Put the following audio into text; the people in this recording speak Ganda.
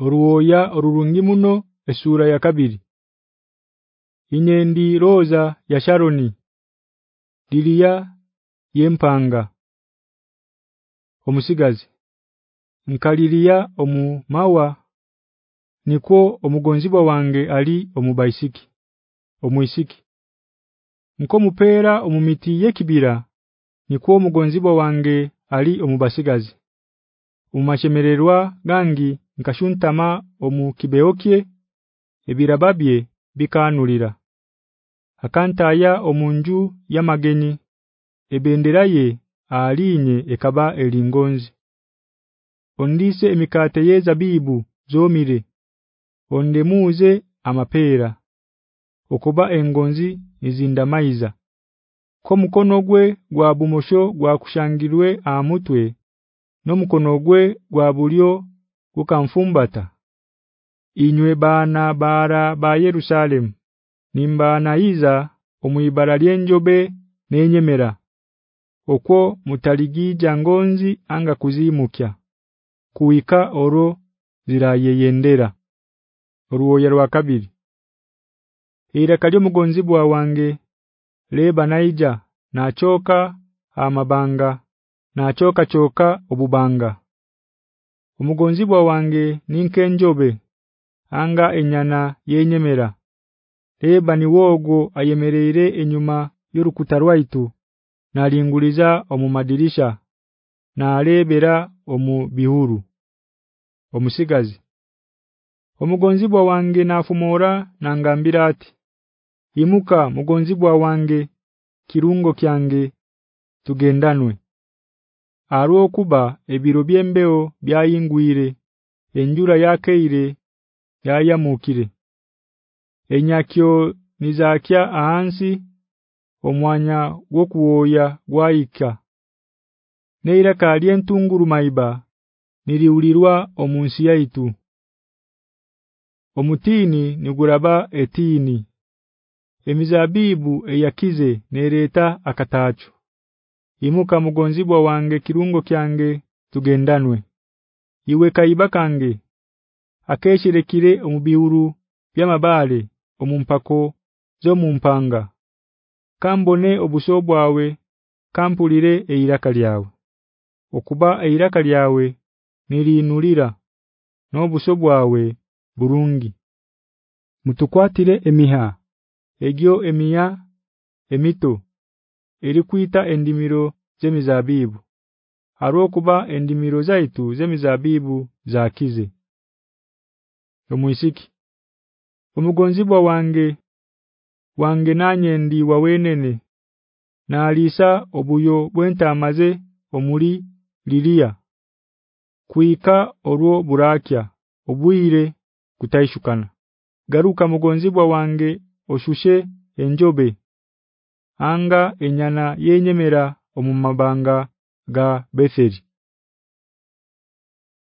Ruoya rurungi muno esura ya kabiri Inyendi Rosa ya Sharoni Dilia yempanga Omusigazi Nkaliria omumawa niko omugonzibwa wange ali omubaisiki omwisiki Nko mupera omumiti yekibira niko omugonzibwa wange ali omubasigazi Umachemererwa gangi nkashuntama omu kibeokye ebirababye bikanulira akanta aya omunju yamageni ebendera ye alinye ekaba elingonzi ondise emikate ye zabibu zomire ondemuze amapera okuba engonzi izindamaiza komukono gwe gwa bumosho gwa kushangirwe amutwe no mukono gwe gwa bulio ukamfumbata inywe bana bara ba Yerusalemu nimbanaiza omuyibara lyenjobe nenyemera okwo mutaligija ngonzi anga kuzimukya kuika oro zirayeyendera ruoya rwa kabiri kalyo mugonzi bwa wange leba naija nachoka amabanga nachoka choka obubanga omugonzibwa bwa wange ninkenjobe anga enyana yenyemera Leba niwogo ayemereere enyuma yorukutarwa itu nalinguliza omumadirisha nalebera omu bihuru omusigazi Omugonzi bwa wange nafumora nangambira ati Imuka mugonzi bwa wange kirungo kyange tugendanwe arwokuba ebiro byembeo byayingwire enjura yakeire yayamukire enyakyo nizakya ahansi omwanya gwokuoya gwaika neira kalientunguru maiba niriulirwa omunsi yaitu omutini niguraba etini emizabibu eyakize nereta akatacho imuka mugonzibwa wange kirungo kyange tugendanwe iwe kaibakange akeshirekire omubiuru byamabale omumpako zo mumpanga kambone obushobwawe kampulire eiraka lyawe okuba eiraka lyawe nilinulira n'obushobwawe burungi mutukwatire emiha egyo emiya emito erikuita endimiro z'emizabibu harokuba endimiro zaitu z'emizabibu zaakize omwisiki omugonzibwa wange wange nanye ndi wawenene naalisa obuyo bwenta amaze omuli lilia kuika olwo burakya obuire kutaishukana garuka mugonzibwa wange oshushe enjobe anga enyana yenyemera omumabanga ga Betheli